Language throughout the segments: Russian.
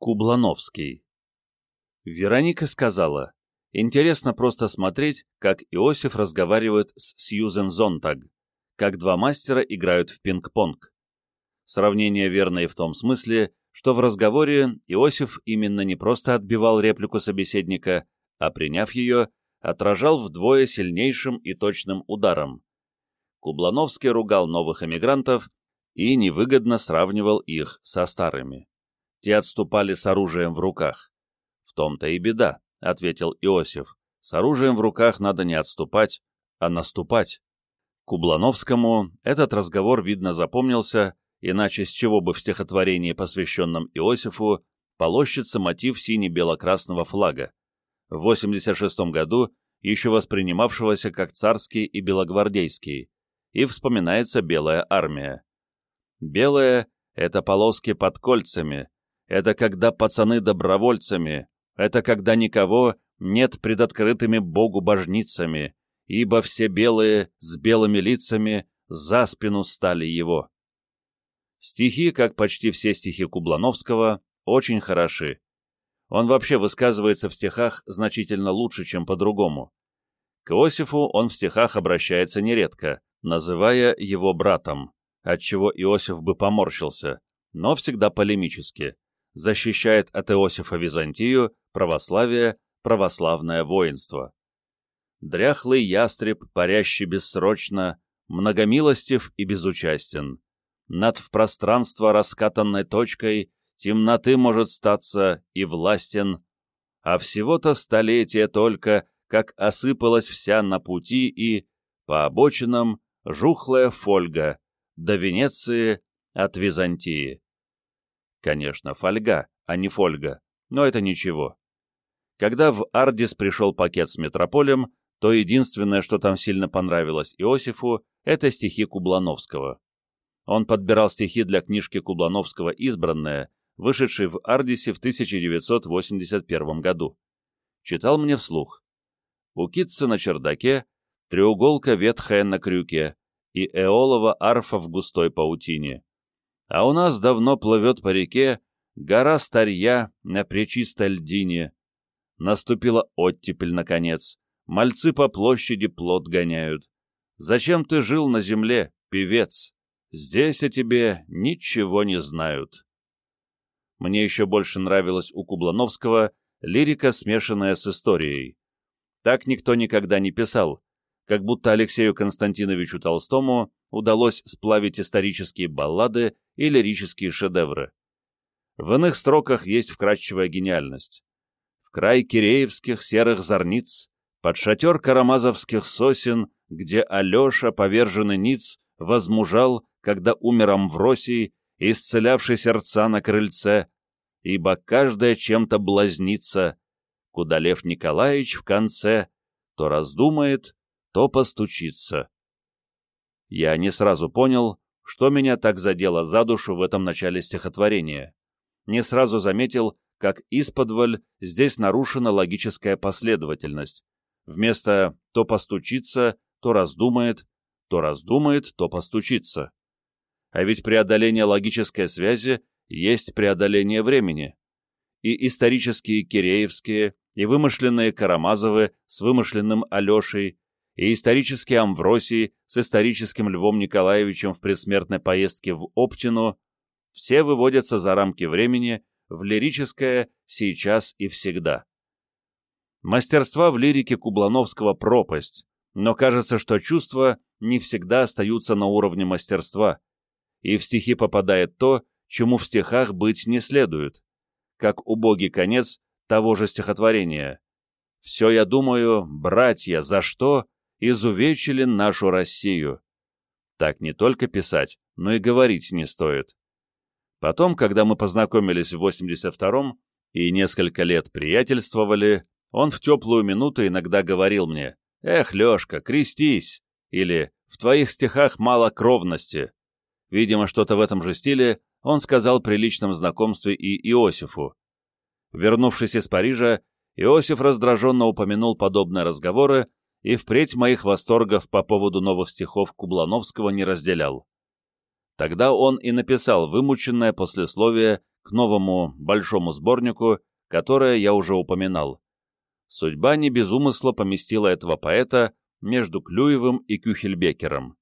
Кублановский. Вероника сказала, интересно просто смотреть, как Иосиф разговаривает с Сьюзен Зонтаг, как два мастера играют в пинг-понг. Сравнение верное в том смысле, что в разговоре Иосиф именно не просто отбивал реплику собеседника, а приняв ее, отражал вдвое сильнейшим и точным ударом. Кублановский ругал новых эмигрантов и невыгодно сравнивал их со старыми. Те отступали с оружием в руках. «В том-то и беда», — ответил Иосиф. «С оружием в руках надо не отступать, а наступать». Кублановскому этот разговор, видно, запомнился, иначе с чего бы в стихотворении, посвященном Иосифу, полощется мотив сине-бело-красного флага, в 86 году еще воспринимавшегося как царский и белогвардейский, и вспоминается Белая армия. Белая — это полоски под кольцами, это когда пацаны добровольцами, это когда никого нет пред открытыми Богу божницами, ибо все белые с белыми лицами за спину стали его. Стихи, как почти все стихи Кублановского, очень хороши. Он вообще высказывается в стихах значительно лучше, чем по-другому. К Иосифу он в стихах обращается нередко, называя его братом, отчего Иосиф бы поморщился, но всегда полемически, защищает от Иосифа Византию, православие, православное воинство. Дряхлый ястреб, парящий бессрочно, многомилостив и безучастен. Над в пространство раскатанной точкой темноты может статься и властен, а всего-то столетие только, как осыпалась вся на пути и, по обочинам, жухлая фольга, до Венеции от Византии. Конечно, фольга, а не фольга, но это ничего. Когда в Ардис пришел пакет с метрополем, то единственное, что там сильно понравилось Иосифу, это стихи Кублановского. Он подбирал стихи для книжки Кублановского «Избранная», вышедшей в Ардисе в 1981 году. Читал мне вслух. У Китца на чердаке, треуголка ветхая на крюке и эолова арфа в густой паутине. А у нас давно плывет по реке гора старья на пречистой льдине. Наступила оттепель, наконец. Мальцы по площади плод гоняют. Зачем ты жил на земле, певец? Здесь о тебе ничего не знают. Мне еще больше нравилась у Кублановского лирика, смешанная с историей. Так никто никогда не писал, как будто Алексею Константиновичу Толстому удалось сплавить исторические баллады и лирические шедевры. В иных строках есть вкрадчивая гениальность. В край киреевских серых зорниц, под шатер карамазовских сосен, где Алеша, поверженный ниц, возмужал, когда умер Амвросий, исцелявший сердца на крыльце, ибо каждая чем-то блазнится, куда Лев Николаевич в конце то раздумает, то постучится. Я не сразу понял, что меня так задело за душу в этом начале стихотворения. Не сразу заметил, как исподволь здесь нарушена логическая последовательность. Вместо «то постучится», «то раздумает», «то раздумает», «то постучится». А ведь преодоление логической связи есть преодоление времени. И исторические Киреевские, и вымышленные Карамазовы с вымышленным Алешей, и исторический Амвросий с историческим Львом Николаевичем в предсмертной поездке в Оптину, все выводятся за рамки времени в лирическое «сейчас и всегда». Мастерства в лирике Кублановского пропасть, но кажется, что чувства не всегда остаются на уровне мастерства, и в стихи попадает то, чему в стихах быть не следует, как убогий конец того же стихотворения. «Все я думаю, братья, за что изувечили нашу Россию. Так не только писать, но и говорить не стоит. Потом, когда мы познакомились в 82-м и несколько лет приятельствовали, он в теплую минуту иногда говорил мне «Эх, Лешка, крестись!» или «В твоих стихах мало кровности». Видимо, что-то в этом же стиле он сказал при личном знакомстве и Иосифу. Вернувшись из Парижа, Иосиф раздраженно упомянул подобные разговоры и впредь моих восторгов по поводу новых стихов Кублановского не разделял. Тогда он и написал вымученное послесловие к новому большому сборнику, которое я уже упоминал. Судьба не без умысла поместила этого поэта между Клюевым и Кюхельбекером.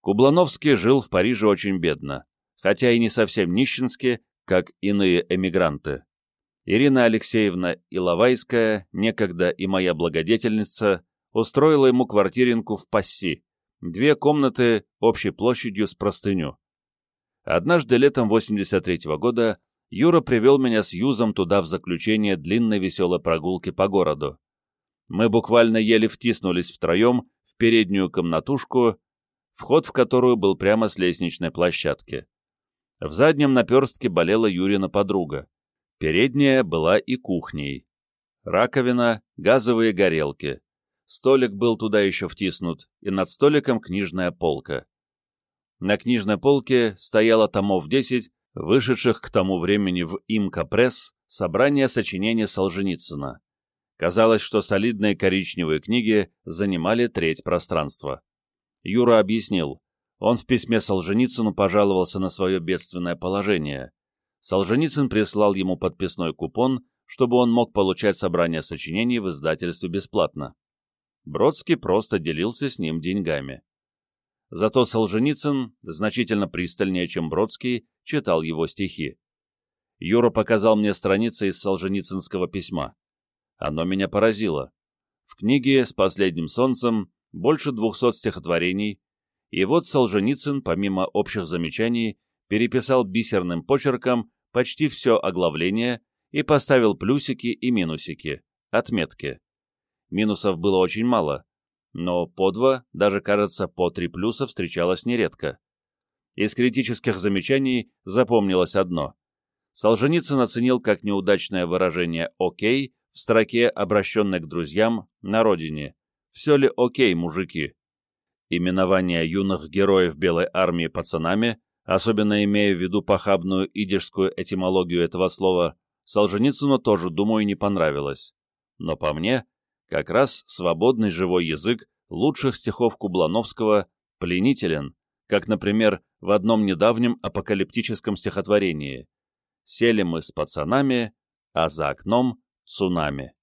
Кублановский жил в Париже очень бедно, хотя и не совсем нищенски, как иные эмигранты. Ирина Алексеевна Иловайская, некогда и моя благодетельница, устроила ему квартиринку в Пасси, две комнаты общей площадью с простыню. Однажды летом 83 -го года Юра привел меня с Юзом туда в заключение длинной веселой прогулки по городу. Мы буквально еле втиснулись втроем в переднюю комнатушку, вход в которую был прямо с лестничной площадки. В заднем наперстке болела Юрина подруга. Передняя была и кухней. Раковина, газовые горелки. Столик был туда еще втиснут, и над столиком книжная полка. На книжной полке стояло томов 10, вышедших к тому времени в Имка-пресс собрание сочинений Солженицына. Казалось, что солидные коричневые книги занимали треть пространства. Юра объяснил. Он в письме Солженицыну пожаловался на свое бедственное положение. Солженицын прислал ему подписной купон, чтобы он мог получать собрание сочинений в издательстве бесплатно. Бродский просто делился с ним деньгами. Зато Солженицын, значительно пристальнее, чем Бродский, читал его стихи. Юра показал мне страницы из Солженицынского письма. Оно меня поразило. В книге «С последним солнцем» больше двухсот стихотворений, и вот Солженицын, помимо общих замечаний, переписал бисерным почерком почти все оглавление и поставил плюсики и минусики, отметки. Минусов было очень мало, но по два, даже, кажется, по три плюса встречалось нередко. Из критических замечаний запомнилось одно. Солженицын оценил как неудачное выражение «окей» в строке, обращенной к друзьям на родине. «Все ли окей, мужики?» Именование юных героев Белой армии пацанами, особенно имея в виду похабную идишскую этимологию этого слова, Солженицыну тоже, думаю, не понравилось. Но по мне, как раз свободный живой язык лучших стихов Кублановского пленителен, как, например, в одном недавнем апокалиптическом стихотворении «Сели мы с пацанами, а за окном цунами».